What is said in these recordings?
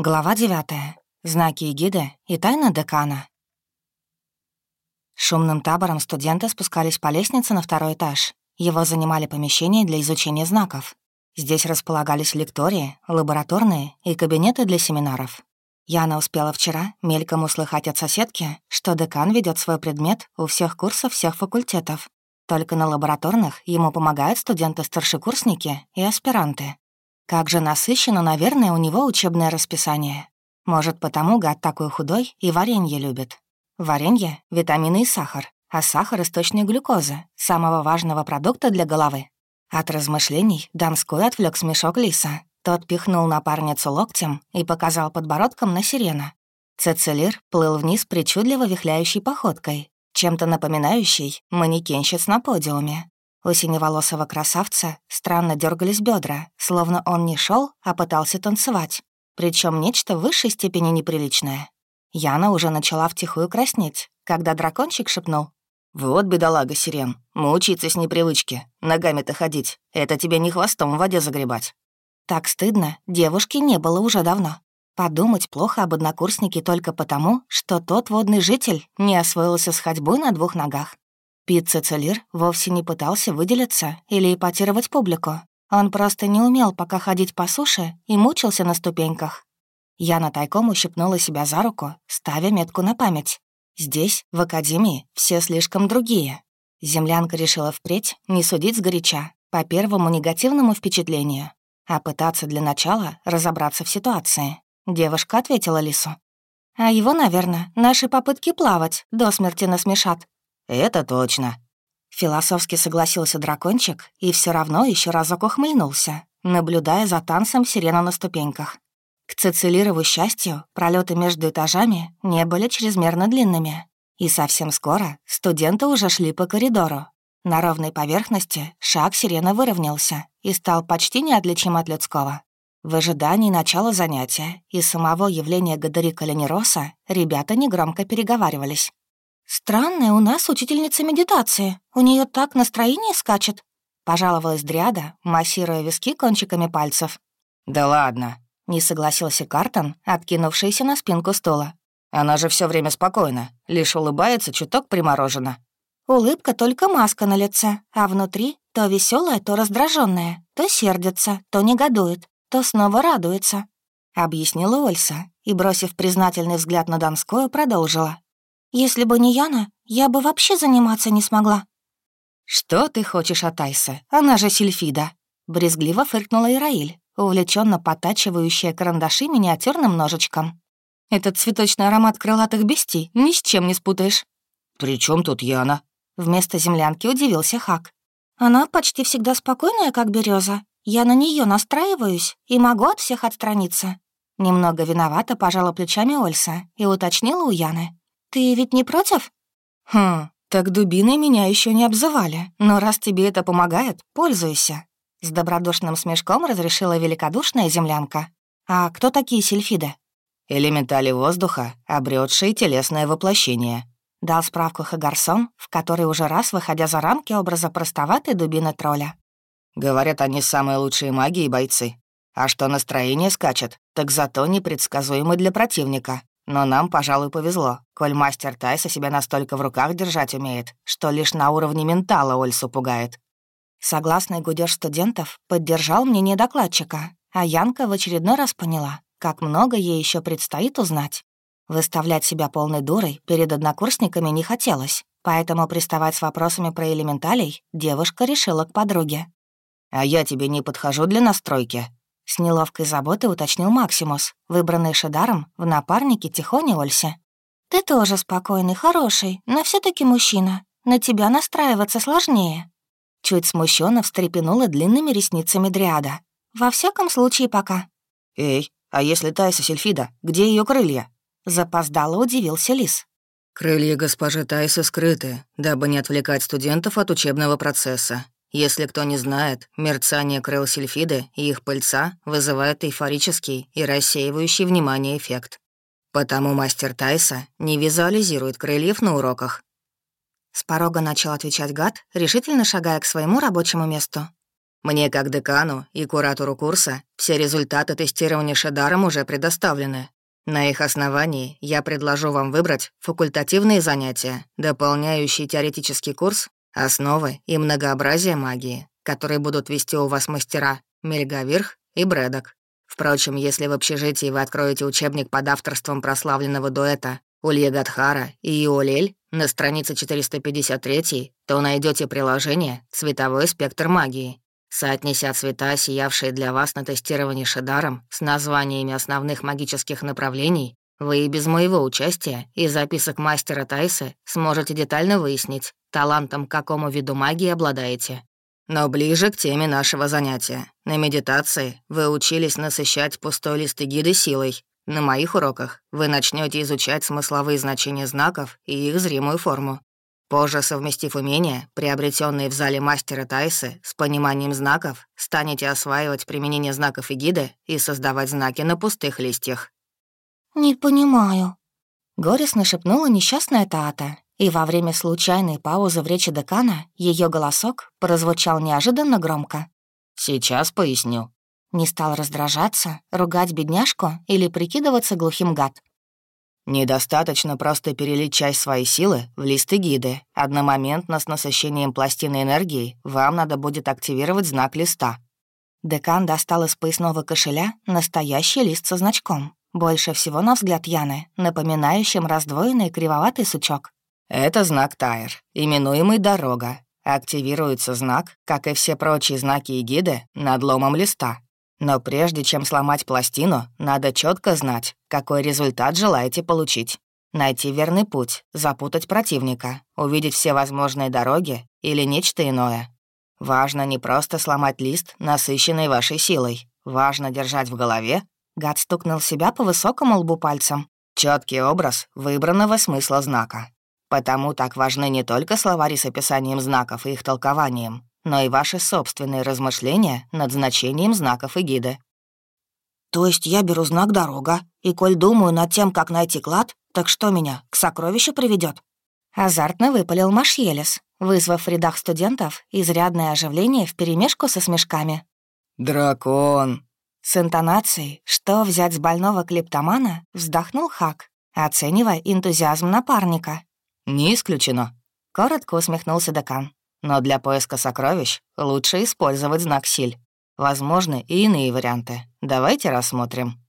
Глава 9. Знаки и гиды и тайна декана. Шумным табором студенты спускались по лестнице на второй этаж. Его занимали помещения для изучения знаков. Здесь располагались лектории, лабораторные и кабинеты для семинаров. Яна успела вчера мельком услыхать от соседки, что декан ведет свой предмет у всех курсов всех факультетов. Только на лабораторных ему помогают студенты-старшекурсники и аспиранты. Как же насыщено, наверное, у него учебное расписание. Может, потому гад такой худой и варенье любит. Варенье — витамины и сахар, а сахар — источник глюкозы, самого важного продукта для головы. От размышлений Донской отвлек смешок лиса. Тот пихнул напарницу локтем и показал подбородком на сирена. Цицелир плыл вниз причудливо вихляющей походкой, чем-то напоминающей манекенщиц на подиуме. У синеволосого красавца странно дергались бедра, словно он не шел, а пытался танцевать. Причем нечто в высшей степени неприличное. Яна уже начала втихую краснеть, когда дракончик шепнул. «Вот, бедолага, Сирен, мучиться с непривычки. Ногами-то ходить. Это тебе не хвостом в воде загребать». Так стыдно девушке не было уже давно. Подумать плохо об однокурснике только потому, что тот водный житель не освоился с ходьбой на двух ногах. Пит Цицелир вовсе не пытался выделиться или эпатировать публику. Он просто не умел пока ходить по суше и мучился на ступеньках. Яна тайком ущипнула себя за руку, ставя метку на память. Здесь, в академии, все слишком другие. Землянка решила впредь не судить сгоряча, по первому негативному впечатлению, а пытаться для начала разобраться в ситуации. Девушка ответила Лису. «А его, наверное, наши попытки плавать до смерти насмешат. «Это точно». Философски согласился дракончик и все равно еще разок ухмыльнулся, наблюдая за танцем сирена на ступеньках. К Цицилирову счастью, пролеты между этажами не были чрезмерно длинными, и совсем скоро студенты уже шли по коридору. На ровной поверхности шаг сирена выровнялся и стал почти неотличим от людского. В ожидании начала занятия и самого явления Гадарика Ленероса ребята негромко переговаривались. «Странная у нас учительница медитации. У нее так настроение скачет», — пожаловалась Дриада, массируя виски кончиками пальцев. «Да ладно», — не согласился Картон, откинувшийся на спинку стула. «Она же все время спокойна, лишь улыбается, чуток приморожена». Улыбка только маска на лице, а внутри то веселая, то раздраженная, то сердится, то негодует, то снова радуется», — объяснила Ольса и, бросив признательный взгляд на Донскую, продолжила. Если бы не Яна, я бы вообще заниматься не смогла». «Что ты хочешь от Айсы? Она же Сильфида!» Брезгливо фыркнула Ираиль, увлеченно потачивающая карандаши миниатюрным ножичком. «Этот цветочный аромат крылатых бестий ни с чем не спутаешь». «При чем тут Яна?» Вместо землянки удивился Хак. «Она почти всегда спокойная, как береза. Я на нее настраиваюсь и могу от всех отстраниться». Немного виновата пожала плечами Ольса и уточнила у Яны. «Ты ведь не против?» «Хм, так дубиной меня еще не обзывали, но раз тебе это помогает, пользуйся». С добродушным смешком разрешила великодушная землянка. «А кто такие сельфиды?» «Элементали воздуха, обретшие телесное воплощение», — дал справку Хагарсон, в который уже раз, выходя за рамки образа простоватой дубины тролля. «Говорят, они самые лучшие маги и бойцы. А что настроение скачет, так зато непредсказуемы для противника. Но нам, пожалуй, повезло, коль мастер Тайса себя настолько в руках держать умеет, что лишь на уровне ментала Ольсу пугает. Согласный гудеж студентов поддержал мнение докладчика, а Янка в очередной раз поняла, как много ей еще предстоит узнать. Выставлять себя полной дурой перед однокурсниками не хотелось, поэтому приставать с вопросами про элементалей девушка решила к подруге. «А я тебе не подхожу для настройки?» С неловкой заботой уточнил Максимус, выбранный Шадаром в напарнике Тихоне Ольсе. «Ты тоже спокойный, хороший, но все таки мужчина. На тебя настраиваться сложнее». Чуть смущенно встрепенула длинными ресницами Дриада. «Во всяком случае, пока». «Эй, а если Тайса Сельфида, где ее крылья?» Запоздало удивился Лис. «Крылья госпожи Тайсы скрыты, дабы не отвлекать студентов от учебного процесса. Если кто не знает, мерцание крыл сельфиды и их пыльца вызывает эйфорический и рассеивающий внимание эффект. Потому мастер Тайса не визуализирует крыльев на уроках. С порога начал отвечать гад, решительно шагая к своему рабочему месту. Мне, как декану и куратору курса, все результаты тестирования Шедаром уже предоставлены. На их основании я предложу вам выбрать факультативные занятия, дополняющие теоретический курс, основы и многообразие магии, которые будут вести у вас мастера Мельгавирх и Брэдок. Впрочем, если в общежитии вы откроете учебник под авторством прославленного дуэта Улья Гадхара и Иолель на странице 453, то найдете приложение «Цветовой спектр магии», Соотнеся цвета, сиявшие для вас на тестировании Шедаром, с названиями основных магических направлений, вы и без моего участия и записок мастера Тайсы сможете детально выяснить, талантом к какому виду магии обладаете. Но ближе к теме нашего занятия. На медитации вы учились насыщать пустой лист гиды силой. На моих уроках вы начнете изучать смысловые значения знаков и их зримую форму. Позже, совместив умения, приобретенные в зале мастера Тайсы, с пониманием знаков, станете осваивать применение знаков эгиды и создавать знаки на пустых листьях. «Не понимаю», — горестно шепнула несчастная Таата, и во время случайной паузы в речи декана ее голосок прозвучал неожиданно громко. «Сейчас поясню». Не стал раздражаться, ругать бедняжку или прикидываться глухим гад. Недостаточно просто перелить часть своей силы в листы гиды. Одномоментно с насыщением пластины энергии вам надо будет активировать знак листа. Декан достал из поясного кошеля настоящий лист со значком. Больше всего, на взгляд Яны, напоминающим раздвоенный кривоватый сучок. Это знак Тайр, именуемый «Дорога». Активируется знак, как и все прочие знаки и гиды, надломом листа. Но прежде чем сломать пластину, надо четко знать, какой результат желаете получить. Найти верный путь, запутать противника, увидеть все возможные дороги или нечто иное. Важно не просто сломать лист, насыщенный вашей силой. Важно держать в голове. Гад стукнул себя по высокому лбу пальцем. Четкий образ выбранного смысла знака. Потому так важны не только словари с описанием знаков и их толкованием, но и ваши собственные размышления над значением знаков и гиды. То есть я беру знак «дорога», и коль думаю над тем, как найти клад, так что меня к сокровищу приведет? Азартно выпалил Машьелес, вызвав в рядах студентов изрядное оживление вперемешку со смешками. «Дракон!» С интонацией «что взять с больного клептомана?» вздохнул Хак, оценивая энтузиазм напарника. «Не исключено», — коротко усмехнулся декан. Но для поиска сокровищ лучше использовать знак Силь. Возможны и иные варианты. Давайте рассмотрим».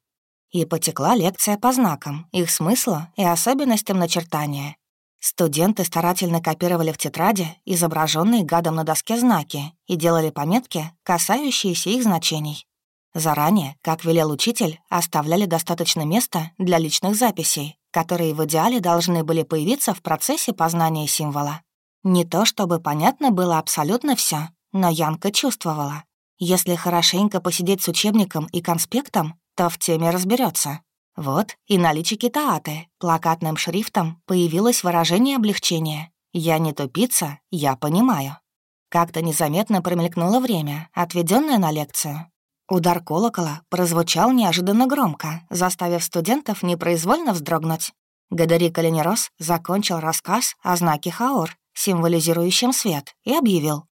И потекла лекция по знакам, их смыслу и особенностям начертания. Студенты старательно копировали в тетради изображенные гадом на доске знаки и делали пометки, касающиеся их значений. Заранее, как велел учитель, оставляли достаточно места для личных записей, которые в идеале должны были появиться в процессе познания символа. Не то чтобы понятно было абсолютно все, но Янка чувствовала. Если хорошенько посидеть с учебником и конспектом, то в теме разберется. Вот и на личике Тааты плакатным шрифтом появилось выражение облегчения. «Я не тупица, я понимаю». Как-то незаметно промелькнуло время, отведенное на лекцию. Удар колокола прозвучал неожиданно громко, заставив студентов непроизвольно вздрогнуть. Гадари Калинерос закончил рассказ о знаке Хаор символизирующим свет, и объявил.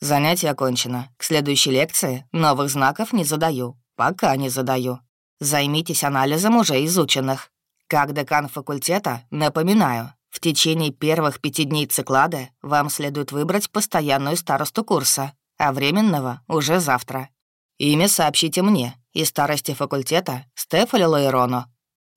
«Занятие окончено. К следующей лекции новых знаков не задаю. Пока не задаю. Займитесь анализом уже изученных. Как декан факультета, напоминаю, в течение первых пяти дней циклады вам следует выбрать постоянную старосту курса, а временного — уже завтра. Имя сообщите мне и старости факультета Стефалю Лаирону.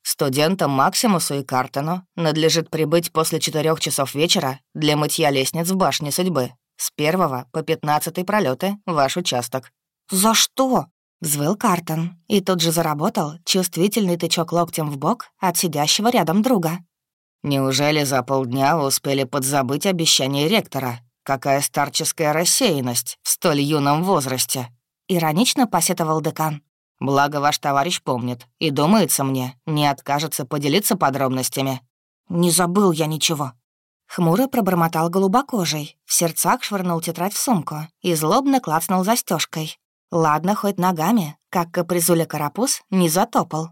Студентам Максимусу и Картену надлежит прибыть после четырех часов вечера для мытья лестниц в башне судьбы. С первого по пятнадцатый пролеты ваш участок». «За что?» — взвыл Картон, и тут же заработал чувствительный тычок локтем в бок от сидящего рядом друга. «Неужели за полдня успели подзабыть обещание ректора? Какая старческая рассеянность в столь юном возрасте?» — иронично посетовал декан. Благо ваш товарищ помнит, и, думается мне, не откажется поделиться подробностями». «Не забыл я ничего». Хмуро пробормотал голубокожий, в сердцах швырнул тетрадь в сумку и злобно клацнул застежкой. Ладно, хоть ногами, как капризуля карапуз, не затопал.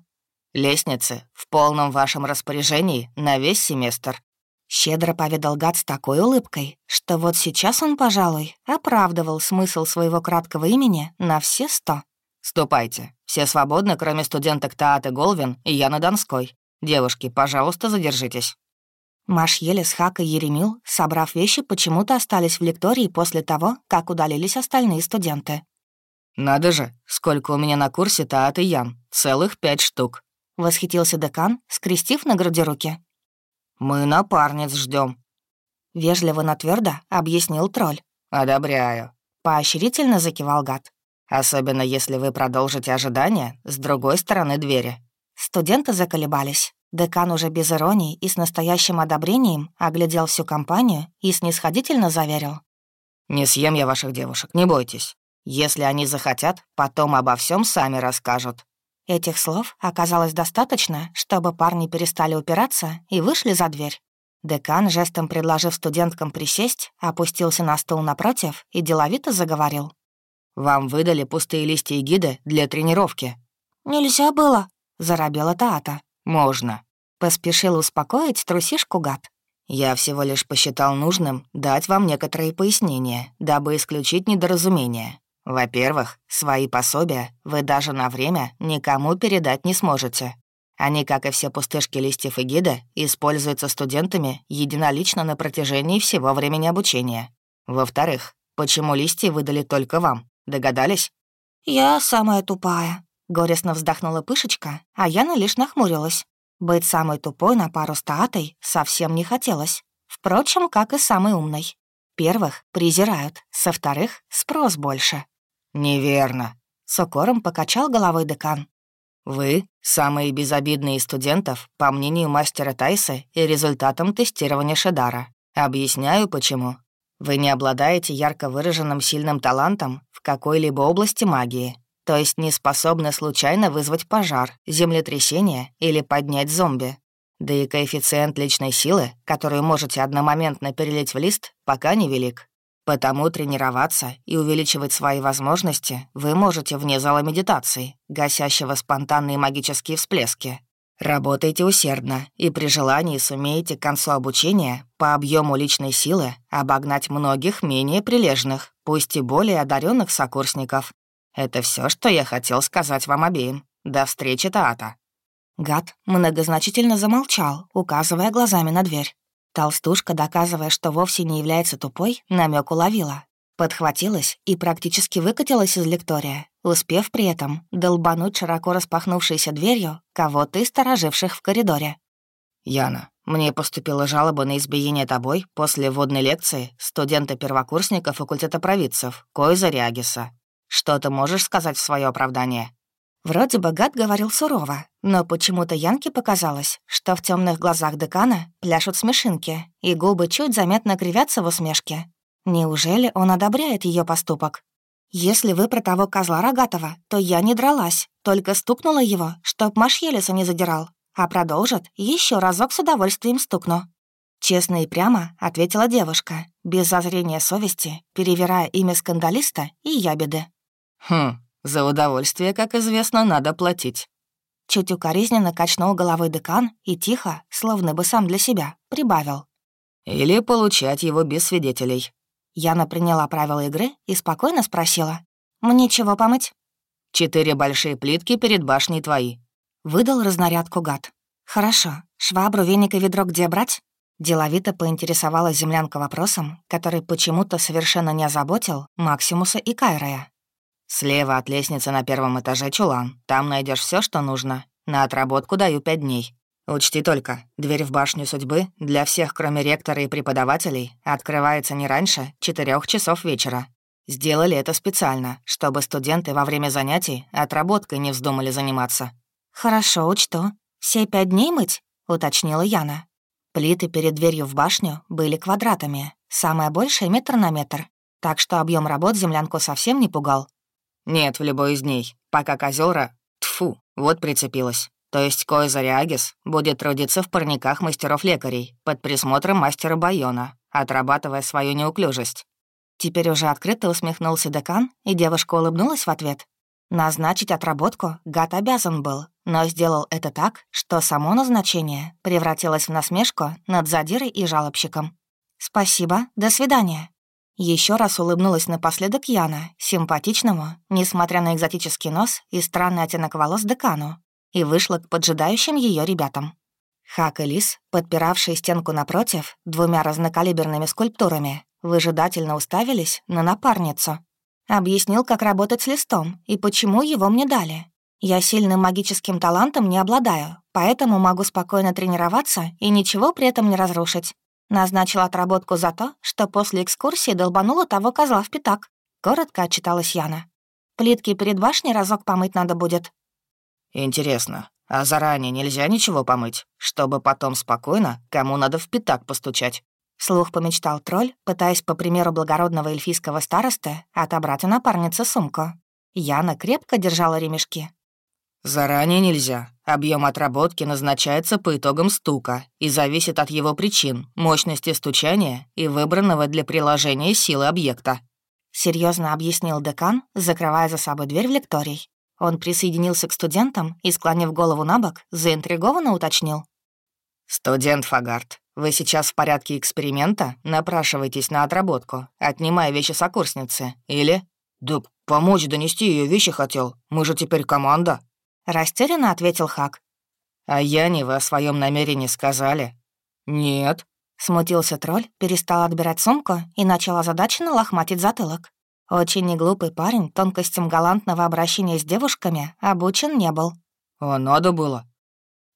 «Лестницы в полном вашем распоряжении на весь семестр». Щедро поведал гад с такой улыбкой, что вот сейчас он, пожалуй, оправдывал смысл своего краткого имени на все сто. «Ступайте. Все свободны, кроме студенток Тааты Голвин и Яны Донской. Девушки, пожалуйста, задержитесь». Маш Елис, Хак и Еремил, собрав вещи, почему-то остались в лектории после того, как удалились остальные студенты. «Надо же, сколько у меня на курсе Таат и Ян. Целых пять штук», — восхитился декан, скрестив на груди руки. «Мы напарниц ждем. Вежливо, но твердо объяснил тролль. «Одобряю», — поощрительно закивал гад. «Особенно если вы продолжите ожидание с другой стороны двери». Студенты заколебались. Декан уже без иронии и с настоящим одобрением оглядел всю компанию и снисходительно заверил. «Не съем я ваших девушек, не бойтесь. Если они захотят, потом обо всем сами расскажут». Этих слов оказалось достаточно, чтобы парни перестали упираться и вышли за дверь. Декан, жестом предложив студенткам присесть, опустился на стул напротив и деловито заговорил. «Вам выдали пустые листья и гиды для тренировки». «Нельзя было», — заробела Таата. «Можно», — поспешил успокоить трусишку гад. «Я всего лишь посчитал нужным дать вам некоторые пояснения, дабы исключить недоразумение. Во-первых, свои пособия вы даже на время никому передать не сможете. Они, как и все пустышки листьев и гида, используются студентами единолично на протяжении всего времени обучения. Во-вторых, почему листья выдали только вам? Догадались? «Я самая тупая», — горестно вздохнула Пышечка, а Яна лишь нахмурилась. Быть самой тупой на пару с Таатой совсем не хотелось. Впрочем, как и самой умной. Первых презирают, со вторых — спрос больше. «Неверно», — с укором покачал головой декан. «Вы — самые безобидные из студентов, по мнению мастера Тайса и результатам тестирования Шедара. Объясняю, почему. Вы не обладаете ярко выраженным сильным талантом в какой-либо области магии, то есть не способны случайно вызвать пожар, землетрясение или поднять зомби. Да и коэффициент личной силы, которую можете одномоментно перелить в лист, пока невелик. Потому тренироваться и увеличивать свои возможности вы можете вне зала медитации, гасящего спонтанные магические всплески. Работайте усердно и при желании сумеете к концу обучения по объему личной силы обогнать многих менее прилежных, пусть и более одаренных сокурсников. Это все, что я хотел сказать вам обеим. До встречи, Таата. Гад многозначительно замолчал, указывая глазами на дверь. Толстушка, доказывая, что вовсе не является тупой, намек уловила. Подхватилась и практически выкатилась из лектория, успев при этом долбануть широко распахнувшейся дверью кого-то из стороживших в коридоре. «Яна, мне поступила жалоба на избиение тобой после водной лекции студента-первокурсника факультета провидцев Койза Риагиса. Что ты можешь сказать в свое оправдание?» Вроде бы гад говорил сурово, но почему-то Янке показалось, что в темных глазах декана пляшут смешинки, и губы чуть заметно кривятся в усмешке. Неужели он одобряет ее поступок? «Если вы про того козла рогатого, то я не дралась, только стукнула его, чтоб Машьелиса не задирал, а продолжит, еще разок с удовольствием стукну». Честно и прямо ответила девушка, без зазрения совести, перевирая имя скандалиста и ябеды. «Хм, за удовольствие, как известно, надо платить». Чуть укоризненно качнул головой декан и тихо, словно бы сам для себя, прибавил. «Или получать его без свидетелей». Яна приняла правила игры и спокойно спросила. «Мне чего помыть?» «Четыре большие плитки перед башней твои». Выдал разнарядку гад. «Хорошо. Швабру, веник и ведро где брать?» Деловито поинтересовалась землянка вопросом, который почему-то совершенно не озаботил Максимуса и Кайрая. «Слева от лестницы на первом этаже чулан. Там найдешь все, что нужно. На отработку даю пять дней. Учти только, дверь в башню судьбы для всех, кроме ректора и преподавателей, открывается не раньше четырех часов вечера. Сделали это специально, чтобы студенты во время занятий отработкой не вздумали заниматься». «Хорошо, учту. Все пять дней мыть?» — уточнила Яна. Плиты перед дверью в башню были квадратами, самое большее — метр на метр, так что объем работ землянку совсем не пугал. Нет, в любой из дней, пока козёра... Тфу, вот прицепилась. То есть Коиза Риагис будет трудиться в парниках мастеров-лекарей под присмотром мастера Байона, отрабатывая свою неуклюжесть. Теперь уже открыто усмехнулся декан, и девушка улыбнулась в ответ. Назначить отработку гад обязан был, но сделал это так, что само назначение превратилось в насмешку над задирой и жалобщиком. «Спасибо, до свидания». Еще раз улыбнулась напоследок Яна, симпатичному, несмотря на экзотический нос и странный оттенок волос декану, и вышла к поджидающим ее ребятам. Хак и Лис, подпиравшие стенку напротив двумя разнокалиберными скульптурами, выжидательно уставились на напарницу. Объяснил, как работать с листом и почему его мне дали. Я сильным магическим талантом не обладаю, поэтому могу спокойно тренироваться и ничего при этом не разрушить. Назначил отработку за то, что после экскурсии долбанула того козла в пятак. Коротко отчиталась Яна. Плитки перед башней разок помыть надо будет. Интересно, а заранее нельзя ничего помыть, чтобы потом спокойно кому надо в пятак постучать? Слух помечтал тролль, пытаясь, по примеру благородного эльфийского старосты, отобрать у напарницы сумку. Яна крепко держала ремешки. «Заранее нельзя. Объем отработки назначается по итогам стука и зависит от его причин, мощности стучания и выбранного для приложения силы объекта», — серьезно объяснил декан, закрывая за собой дверь в лекторий. Он присоединился к студентам и, склонив голову на бок, заинтригованно уточнил. «Студент Фагард, вы сейчас в порядке эксперимента напрашиваетесь на отработку, отнимая вещи сокурсницы, или...» «Да помочь донести ее вещи хотел. Мы же теперь команда», — растерянно ответил Хак. «А Яне вы о своем намерении сказали?» «Нет», — смутился тролль, перестал отбирать сумку и начал озадаченно лохматить затылок. Очень неглупый парень тонкостям галантного обращения с девушками обучен не был. «А надо было?»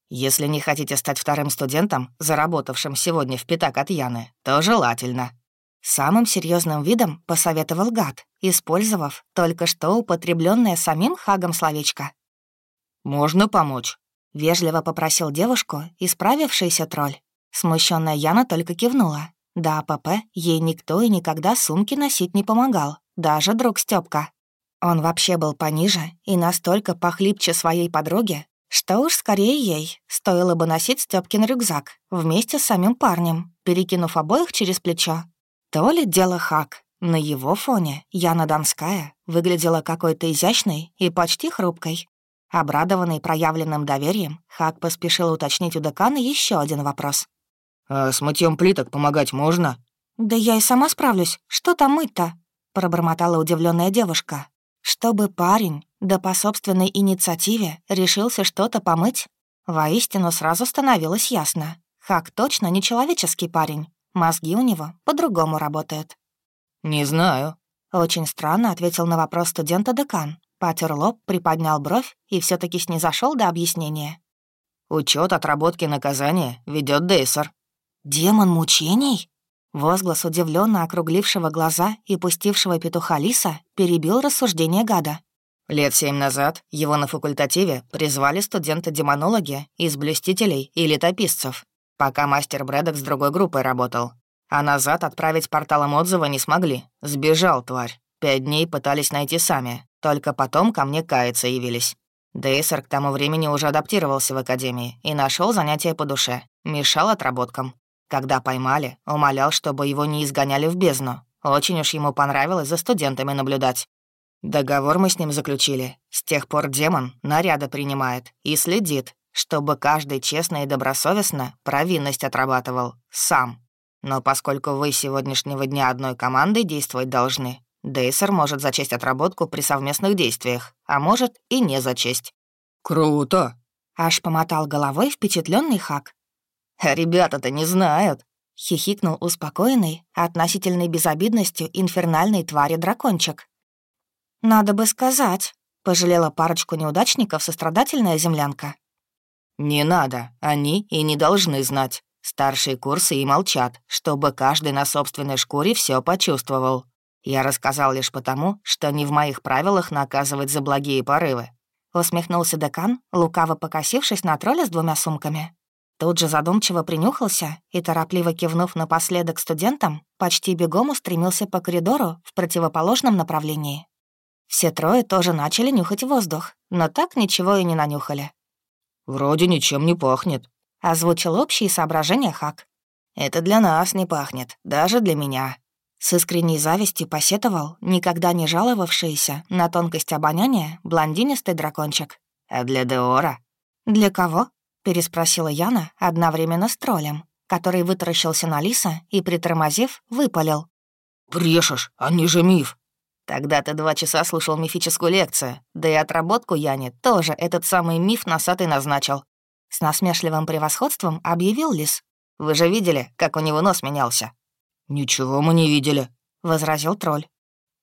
«Если не хотите стать вторым студентом, заработавшим сегодня в пятак от Яны, то желательно». Самым серьезным видом посоветовал гад, использовав только что употребленное самим Хагом словечко. «Можно помочь?» — вежливо попросил девушку, исправившийся тролль. Смущенная Яна только кивнула. Да АПП ей никто и никогда сумки носить не помогал, даже друг Стёпка. Он вообще был пониже и настолько похлипче своей подруги, что уж скорее ей стоило бы носить Стёпкин рюкзак вместе с самим парнем, перекинув обоих через плечо. То ли дело хак. На его фоне Яна Донская выглядела какой-то изящной и почти хрупкой. Обрадованный проявленным доверием, Хак поспешил уточнить у декана еще один вопрос. «А с мытьем плиток помогать можно?» «Да я и сама справлюсь. Что там мыть-то?» — пробормотала удивленная девушка. «Чтобы парень, да по собственной инициативе, решился что-то помыть?» Воистину сразу становилось ясно. Хак точно не человеческий парень. Мозги у него по-другому работают. «Не знаю». Очень странно ответил на вопрос студента декан. Потер лоб, приподнял бровь и все таки снизошел до объяснения. Учет отработки наказания ведет Дейсер. «Демон мучений?» Возглас удивленно округлившего глаза и пустившего петуха лиса перебил рассуждение гада. Лет семь назад его на факультативе призвали студенты-демонологи из блюстителей и летописцев, пока мастер Брэдок с другой группой работал. А назад отправить порталом отзыва не смогли. Сбежал, тварь. Пять дней пытались найти сами, только потом ко мне каяться явились. Дейсер к тому времени уже адаптировался в академии и нашел занятие по душе, мешал отработкам. Когда поймали, умолял, чтобы его не изгоняли в бездну. Очень уж ему понравилось за студентами наблюдать. Договор мы с ним заключили. С тех пор демон наряды принимает и следит, чтобы каждый честно и добросовестно провинность отрабатывал сам. Но поскольку вы сегодняшнего дня одной командой действовать должны, Дейсер может зачесть отработку при совместных действиях, а может и не зачесть. «Круто!» — аж помотал головой впечатленный Хак. А ребята-то не знают», — хихикнул успокоенный относительной безобидностью инфернальной твари дракончик. «Надо бы сказать», — пожалела парочку неудачников сострадательная землянка. «Не надо, они и не должны знать. Старшие курсы и молчат, чтобы каждый на собственной шкуре все почувствовал. Я рассказал лишь потому, что не в моих правилах наказывать за благие порывы». Усмехнулся декан, лукаво покосившись на тролля с двумя сумками. Тут же задумчиво принюхался и, торопливо кивнув напоследок студентам, почти бегом устремился по коридору в противоположном направлении. Все трое тоже начали нюхать воздух, но так ничего и не нанюхали. «Вроде ничем не пахнет», — озвучил общие соображения Хак. «Это для нас не пахнет, даже для меня». С искренней завистью посетовал никогда не жаловавшийся на тонкость обоняния блондинистый дракончик. «А для Деора «Для кого?» — переспросила Яна одновременно с троллем, который вытаращился на лиса и, притормозив, выпалил. «Брешешь, они же миф!» Тогда ты два часа слушал мифическую лекцию, да и отработку Яне тоже этот самый миф носатый назначил. С насмешливым превосходством объявил Лис. «Вы же видели, как у него нос менялся?» «Ничего мы не видели», — возразил тролль.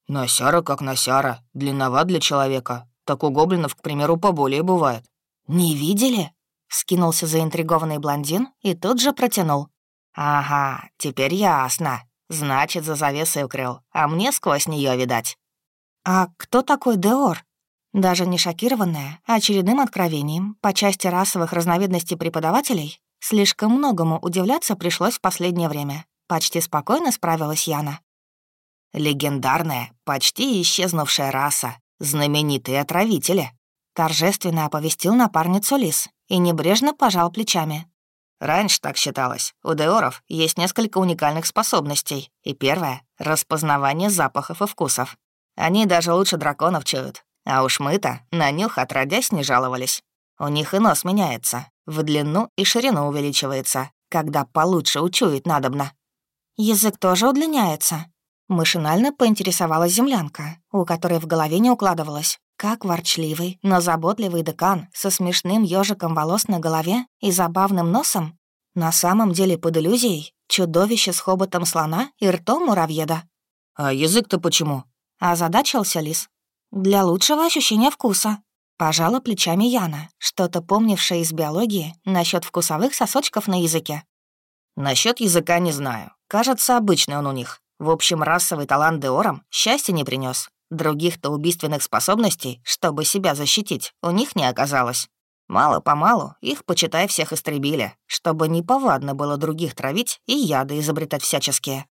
«Носяра как носяра, длинноват для человека. Так у гоблинов, к примеру, поболее бывает». «Не видели?» — вскинулся заинтригованный блондин и тут же протянул. «Ага, теперь ясно. Значит, за завесой укрыл, а мне сквозь нее видать». «А кто такой Деор?» Даже не шокированная очередным откровением по части расовых разновидностей преподавателей, слишком многому удивляться пришлось в последнее время. Почти спокойно справилась Яна. «Легендарная, почти исчезнувшая раса, знаменитые отравители», торжественно оповестил напарницу Лис и небрежно пожал плечами. Раньше так считалось. У деоров есть несколько уникальных способностей. И первое — распознавание запахов и вкусов. Они даже лучше драконов чуют. А уж мы-то на нюх отродясь не жаловались. У них и нос меняется, в длину и ширину увеличивается, когда получше учуять надобно. Язык тоже удлиняется. Машинально поинтересовалась землянка, у которой в голове не укладывалось. Как ворчливый, но заботливый декан со смешным ежиком волос на голове и забавным носом на самом деле под иллюзией чудовище с хоботом слона и ртом муравьеда. «А язык-то почему?» — озадачился лис. «Для лучшего ощущения вкуса». Пожала плечами Яна, что-то помнившая из биологии насчет вкусовых сосочков на языке. Насчет языка не знаю. Кажется, обычный он у них. В общем, расовый талант Деором счастья не принес. Других-то убийственных способностей, чтобы себя защитить, у них не оказалось. Мало-помалу их, почитай, всех истребили, чтобы неповадно было других травить и яды изобретать всяческие.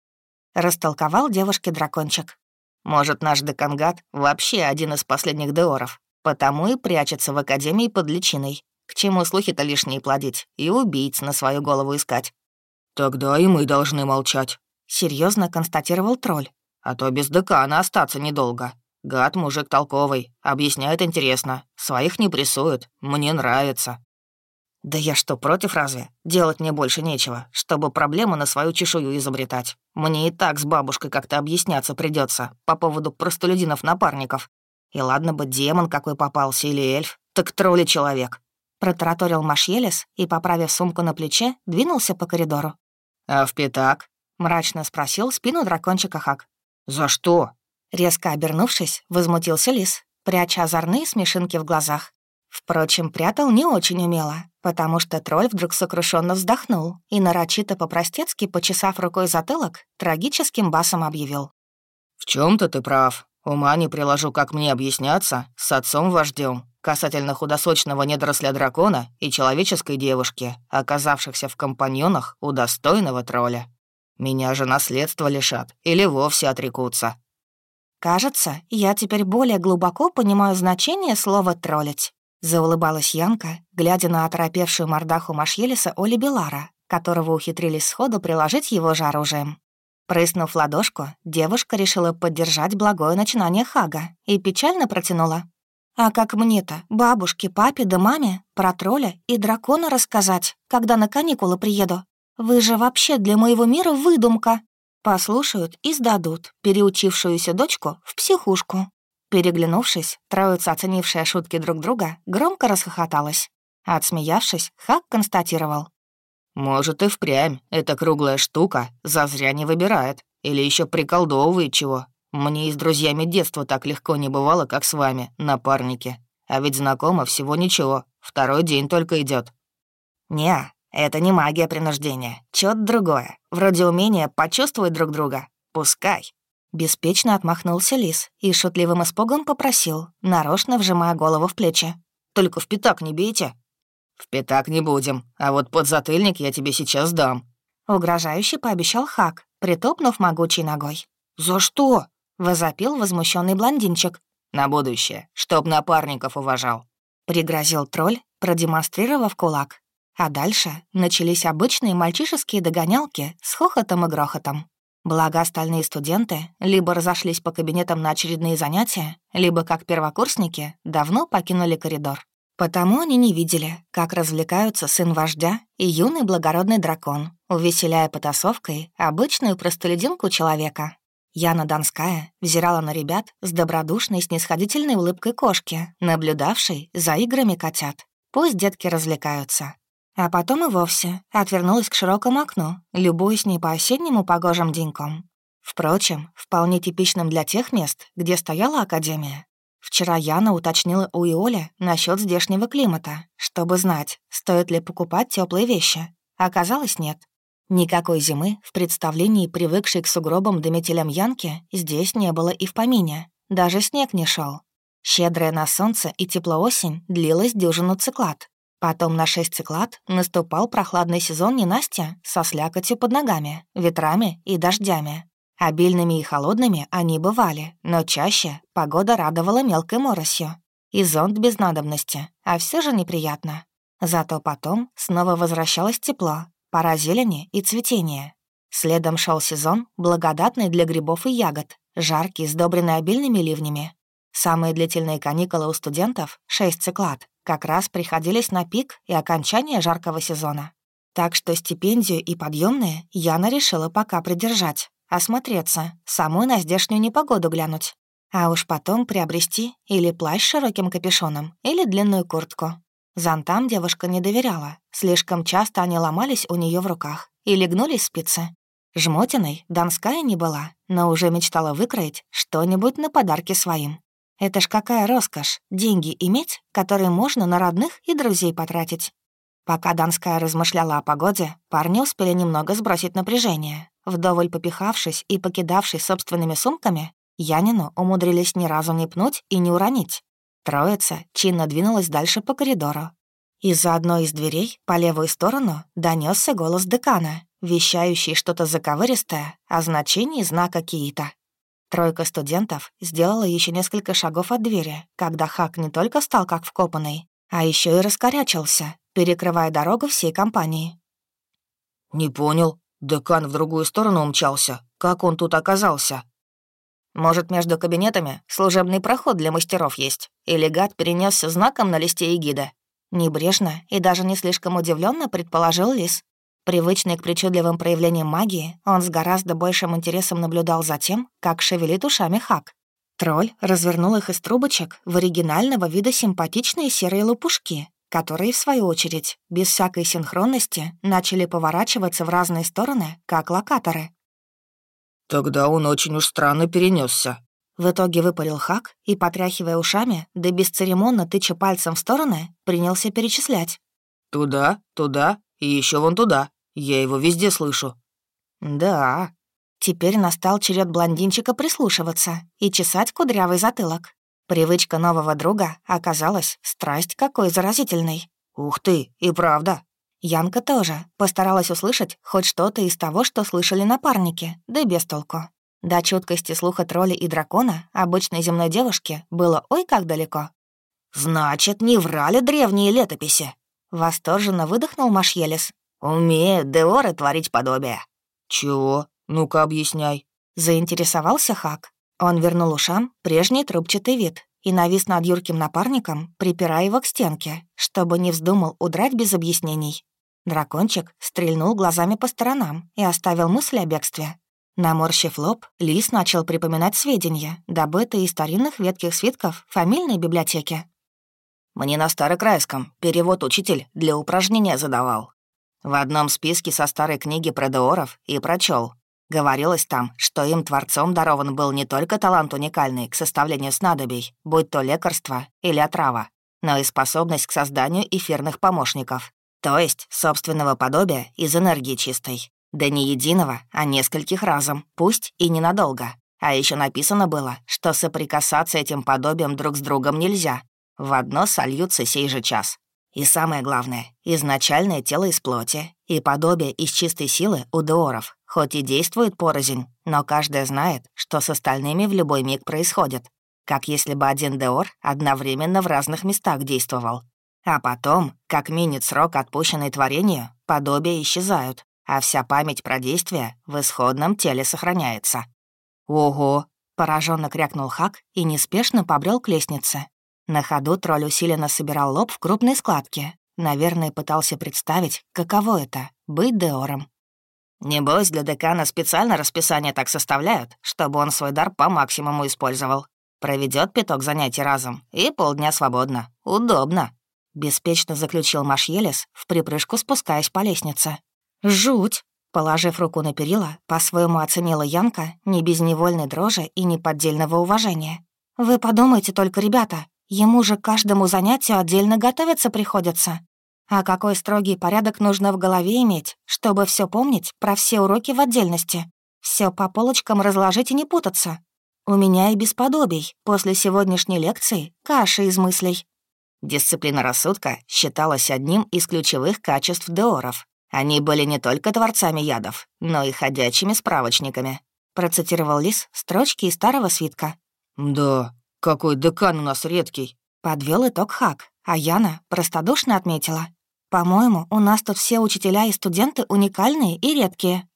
Растолковал девушке дракончик. Может, наш декангат вообще один из последних деоров, потому и прячется в Академии под личиной. К чему слухи-то лишние плодить и убийц на свою голову искать? «Тогда и мы должны молчать», — серьезно констатировал тролль. А то без декана остаться недолго. Гад мужик толковый, объясняет интересно. Своих не прессует, мне нравится. Да я что, против разве? Делать мне больше нечего, чтобы проблему на свою чешую изобретать. Мне и так с бабушкой как-то объясняться придется по поводу простолюдинов-напарников. И ладно бы демон какой попался или эльф, так тролли человек. Протараторил Машелес и, поправив сумку на плече, двинулся по коридору. «А в пятак?» — мрачно спросил спину дракончика Хак. «За что?» Резко обернувшись, возмутился лис, пряча озорные смешинки в глазах. Впрочем, прятал не очень умело, потому что тролль вдруг сокрушенно вздохнул и, нарочито по-простецки, почесав рукой затылок, трагическим басом объявил. «В чем то ты прав. Ума не приложу, как мне объясняться с отцом вождем касательно худосочного недоросля дракона и человеческой девушки, оказавшихся в компаньонах у достойного тролля». Меня же наследство лишат или вовсе отрекутся». «Кажется, я теперь более глубоко понимаю значение слова «троллить», — заулыбалась Янка, глядя на оторопевшую мордаху Машелиса Оли Белара, которого ухитрились сходу приложить его же оружием. Прыснув ладошку, девушка решила поддержать благое начинание Хага и печально протянула. «А как мне-то, бабушке, папе да маме, про тролля и дракона рассказать, когда на каникулы приеду? Вы же вообще для моего мира выдумка. Послушают и сдадут переучившуюся дочку в психушку». Переглянувшись, троица, оценившая шутки друг друга, громко расхохоталась. Отсмеявшись, Хак констатировал. «Может, и впрямь эта круглая штука зазря не выбирает. Или еще приколдовывает чего. Мне и с друзьями детства так легко не бывало, как с вами, напарники. А ведь знакомо всего ничего, второй день только идет. «Не, это не магия принуждения, чё-то другое. Вроде умения почувствовать друг друга. Пускай». Беспечно отмахнулся лис и шутливым испугом попросил, нарочно вжимая голову в плечи. «Только в пятак не бейте». «В пятак не будем, а вот подзатыльник я тебе сейчас дам». Угрожающе пообещал Хак, притопнув могучей ногой. «За что?» — возопил возмущенный блондинчик. «На будущее, чтоб напарников уважал», — пригрозил тролль, продемонстрировав кулак. А дальше начались обычные мальчишеские догонялки с хохотом и грохотом. Благо остальные студенты либо разошлись по кабинетам на очередные занятия, либо, как первокурсники, давно покинули коридор. Потому они не видели, как развлекаются сын вождя и юный благородный дракон, увеселяя потасовкой обычную простолюдинку человека. Яна Донская взирала на ребят с добродушной снисходительной улыбкой кошки, наблюдавшей за играми котят. Пусть детки развлекаются. А потом и вовсе отвернулась к широкому окну, любуясь не по-осеннему погожим деньком. Впрочем, вполне типичным для тех мест, где стояла Академия. Вчера Яна уточнила у Иоли насчет здешнего климата, чтобы знать, стоит ли покупать теплые вещи. Оказалось, нет. Никакой зимы в представлении привыкшей к сугробам да метелям Янки здесь не было и в помине. Даже снег не шел. Щедрая на солнце и тепло осень длилась дюжину циклад. Потом на шесть циклад наступал прохладный сезон ненастья со слякотью под ногами, ветрами и дождями. Обильными и холодными они бывали, но чаще погода радовала мелкой моросью. И зонт без надобности, а все же неприятно. Зато потом снова возвращалось тепло, пора зелени и цветения. Следом шел сезон, благодатный для грибов и ягод, жаркий, сдобренный обильными ливнями. Самые длительные каникулы у студентов, шесть циклад, как раз приходились на пик и окончание жаркого сезона. Так что стипендию и подъемные Яна решила пока придержать, осмотреться, самой на здешнюю непогоду глянуть. А уж потом приобрести или плащ с широким капюшоном, или длинную куртку. Зонтам девушка не доверяла. Слишком часто они ломались у нее в руках или гнулись спицы. Жмотиной Донская не была, но уже мечтала выкроить что-нибудь на подарки своим. Это ж какая роскошь — деньги иметь, которые можно на родных и друзей потратить. Пока Донская размышляла о погоде, парни успели немного сбросить напряжение. Вдоволь попихавшись и покидавшись собственными сумками, Янину умудрились ни разу не пнуть и не уронить. Троица чинно двинулась дальше по коридору. Из-за одной из дверей по левую сторону донесся голос декана, вещающий что-то заковыристое о значении знака Киита. Тройка студентов сделала еще несколько шагов от двери, когда Хак не только стал как вкопанный, а еще и раскорячился, перекрывая дорогу всей компании. «Не понял. Декан в другую сторону умчался. Как он тут оказался?» «Может, между кабинетами служебный проход для мастеров есть? Или гад перенесся знаком на листе эгида?» Небрежно и даже не слишком удивленно предположил Лис. Привычный к причудливым проявлениям магии, он с гораздо большим интересом наблюдал за тем, как шевелит ушами Хак. Тролль развернул их из трубочек в оригинального вида симпатичные серые лопушки, которые, в свою очередь, без всякой синхронности, начали поворачиваться в разные стороны, как локаторы. «Тогда он очень уж странно перенесся. В итоге выпалил Хак и, потряхивая ушами, да бесцеремонно тыча пальцем в стороны, принялся перечислять. «Туда, туда и еще вон туда. Я его везде слышу». «Да». Теперь настал черед блондинчика прислушиваться и чесать кудрявый затылок. Привычка нового друга оказалась страсть какой заразительной. «Ух ты, и правда!» Янка тоже постаралась услышать хоть что-то из того, что слышали напарники, да без толку. До чуткости слуха тролля и дракона обычной земной девушке было ой как далеко. «Значит, не врали древние летописи!» Восторженно выдохнул Машьелис. «Умеют деоры творить подобие». «Чего? Ну-ка, объясняй». Заинтересовался Хак. Он вернул ушам прежний трубчатый вид и навис над юрким напарником, припирая его к стенке, чтобы не вздумал удрать без объяснений. Дракончик стрельнул глазами по сторонам и оставил мысли о бегстве. Наморщив лоб, Лис начал припоминать сведения, добытые из старинных ветких свитков фамильной библиотеки. «Мне на Старокрайском перевод учитель для упражнения задавал. В одном списке со старой книги про деоров и прочел, Говорилось там, что им творцом дарован был не только талант уникальный к составлению снадобий, будь то лекарство или отрава, но и способность к созданию эфирных помощников, то есть собственного подобия из энергии чистой. Да не единого, а нескольких разом, пусть и ненадолго. А еще написано было, что соприкасаться этим подобием друг с другом нельзя. В одно сольются сей же час. И самое главное, изначальное тело из плоти и подобие из чистой силы у деоров, хоть и действует порознь, но каждая знает, что с остальными в любой миг происходит, как если бы один деор одновременно в разных местах действовал. А потом, как минит срок, отпущенный творению, подобия исчезают, а вся память про действие в исходном теле сохраняется. «Ого!» — пораженно крякнул Хак и неспешно побрел к лестнице. На ходу тролль усиленно собирал лоб в крупной складке. Наверное, пытался представить, каково это — быть Деором. «Небось, для декана специально расписание так составляют, чтобы он свой дар по максимуму использовал. Проведет пяток занятий разом, и полдня свободно. Удобно», — беспечно заключил Машелес, в припрыжку спускаясь по лестнице. «Жуть!» — положив руку на перила, по-своему оценила Янка, не без невольной дрожи и неподдельного уважения. «Вы подумайте только, ребята, ему же каждому занятию отдельно готовиться приходится. А какой строгий порядок нужно в голове иметь, чтобы все помнить про все уроки в отдельности? Все по полочкам разложить и не путаться. У меня и бесподобий. После сегодняшней лекции каша из мыслей. Дисциплина рассудка считалась одним из ключевых качеств деоров. Они были не только творцами ядов, но и ходячими справочниками. Процитировал Лис строчки из старого свитка. «Да, какой декан у нас редкий», — подвел итог Хак, а Яна простодушно отметила. «По-моему, у нас тут все учителя и студенты уникальные и редкие».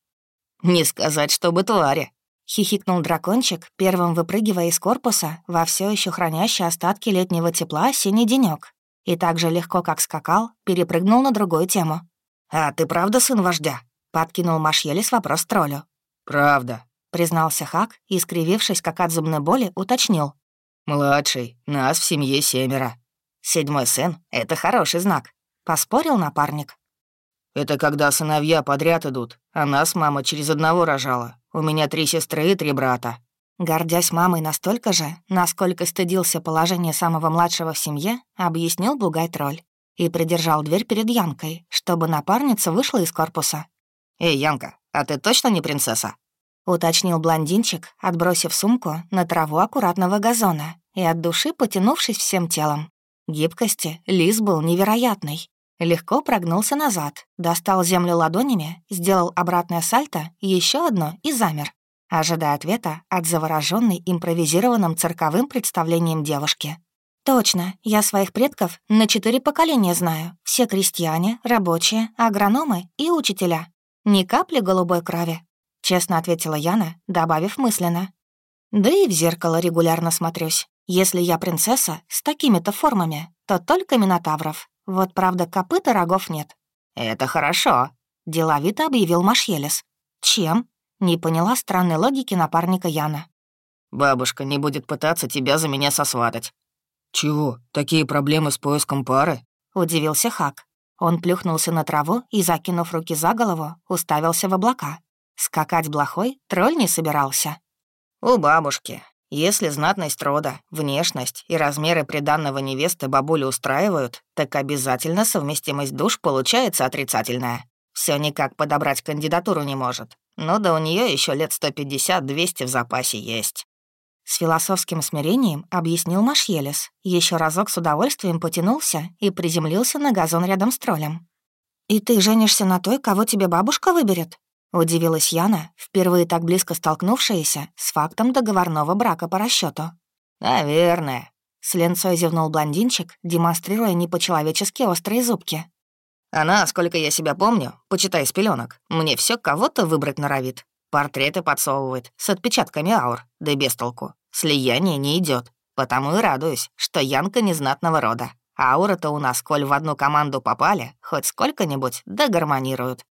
«Не сказать, чтобы твари», — хихикнул дракончик, первым выпрыгивая из корпуса во все еще хранящий остатки летнего тепла синий денек, и так же легко, как скакал, перепрыгнул на другую тему. «А ты правда сын вождя?» — подкинул Машьелис вопрос троллю. «Правда», — признался Хак и, скривившись, как от зубной боли, уточнил. «Младший, нас в семье семеро». «Седьмой сын — это хороший знак», — поспорил напарник. «Это когда сыновья подряд идут, а нас мама через одного рожала. У меня три сестры и три брата». Гордясь мамой настолько же, насколько стыдился положение самого младшего в семье, объяснил Бугай-тролль и придержал дверь перед Янкой, чтобы напарница вышла из корпуса. «Эй, Янка, а ты точно не принцесса?» — уточнил блондинчик, отбросив сумку на траву аккуратного газона и от души потянувшись всем телом. Гибкости Лис был невероятный. Легко прогнулся назад, достал землю ладонями, сделал обратное сальто, еще одно и замер, ожидая ответа от завороженной импровизированным цирковым представлением девушки. «Точно, я своих предков на четыре поколения знаю. Все крестьяне, рабочие, агрономы и учителя. Ни капли голубой крови», — честно ответила Яна, добавив мысленно. «Да и в зеркало регулярно смотрюсь. Если я принцесса с такими-то формами, то только минотавров. Вот, правда, копыт и рогов нет». «Это хорошо», — деловито объявил Машелес. «Чем?» — не поняла странной логики напарника Яна. «Бабушка не будет пытаться тебя за меня сосватать». «Чего? Такие проблемы с поиском пары?» — удивился Хак. Он плюхнулся на траву и, закинув руки за голову, уставился в облака. Скакать блохой тролль не собирался. «У бабушки. Если знатность рода, внешность и размеры приданного невесты бабулю устраивают, так обязательно совместимость душ получается отрицательная. Все никак подобрать кандидатуру не может. Но да у нее еще лет 150-200 в запасе есть. С философским смирением объяснил Машелес, еще разок с удовольствием потянулся и приземлился на газон рядом с троллем. «И ты женишься на той, кого тебе бабушка выберет?» Удивилась Яна, впервые так близко столкнувшаяся с фактом договорного брака по расчету. «Наверное», — с ленцой зевнул блондинчик, демонстрируя непочеловечески острые зубки. «Она, сколько я себя помню, почитай с пеленок, мне все кого-то выбрать норовит. Портреты подсовывает, с отпечатками аур, да без толку. Слияние не идет, потому и радуюсь, что Янка незнатного рода. Ауры-то у нас, коль в одну команду попали, хоть сколько-нибудь, да гармонируют.